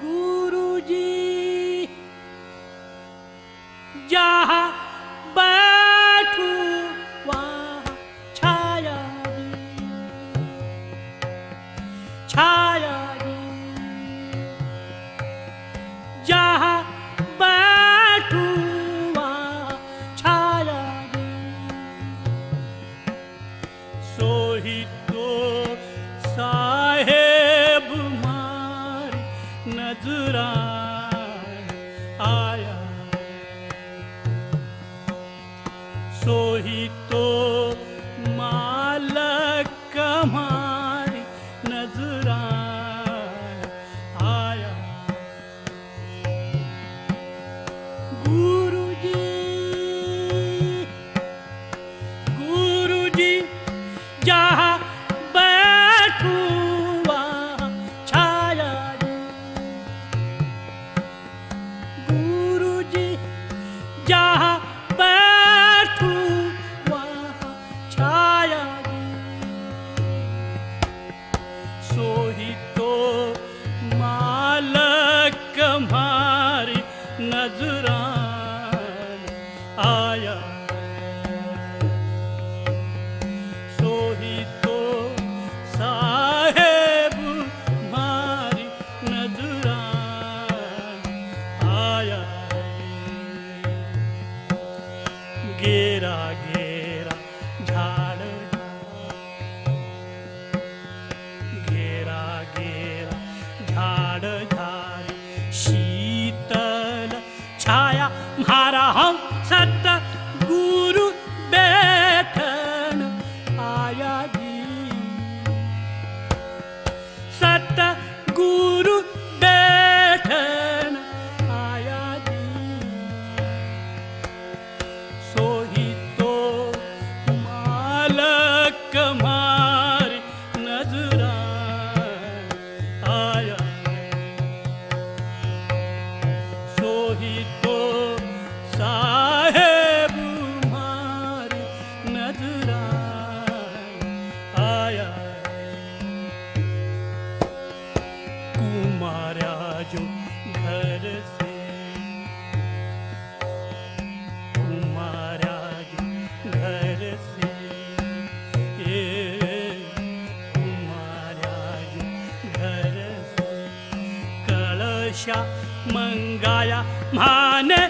seguro de ोहितो नजरान आया। सोही तो साहेब मारी नजरान आया। गेरा गे जो घर से तुम्हारा जो घर से ये तुम्हारा जो घर से कलशा मंगाया माने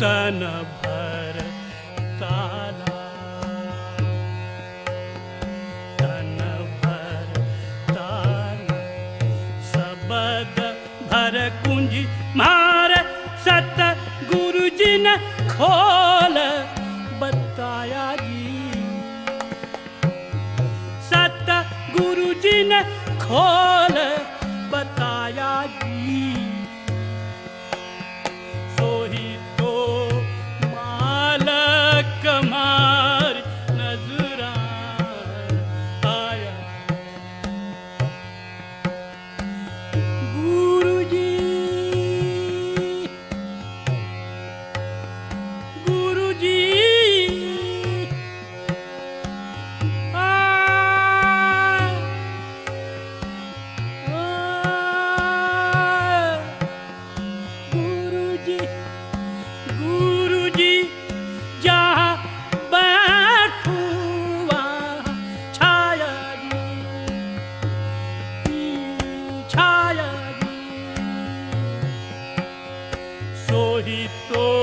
Ratana ojito.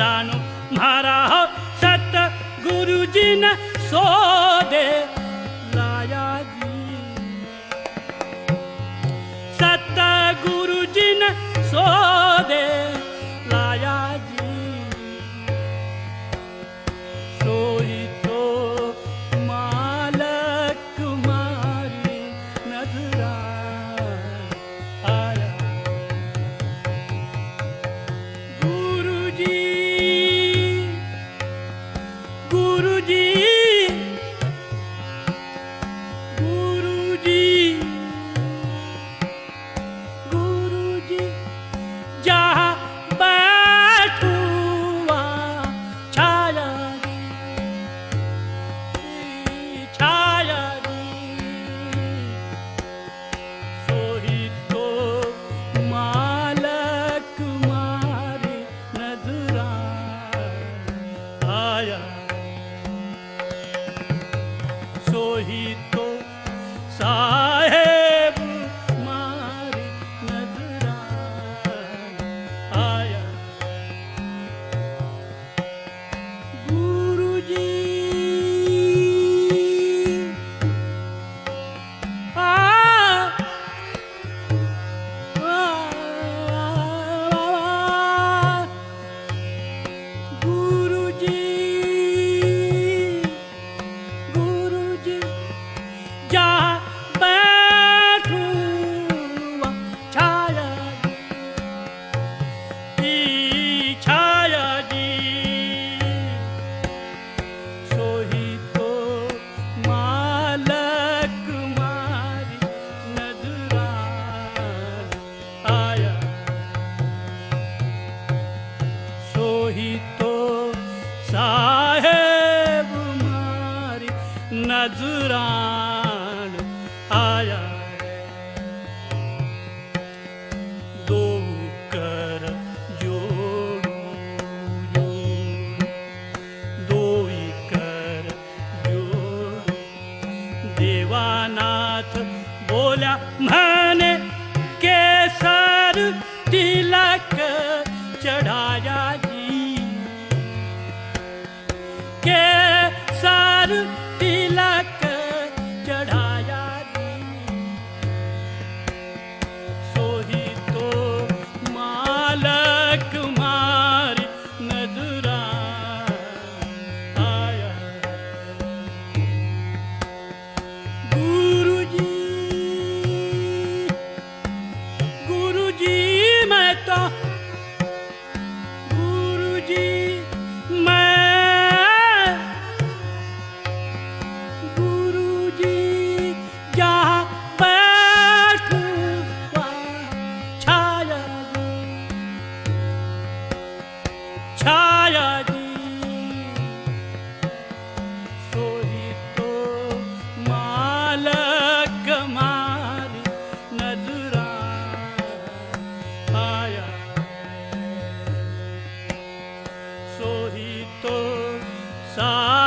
महाराज सत्य गुरुजि न सोदेव के सार sun.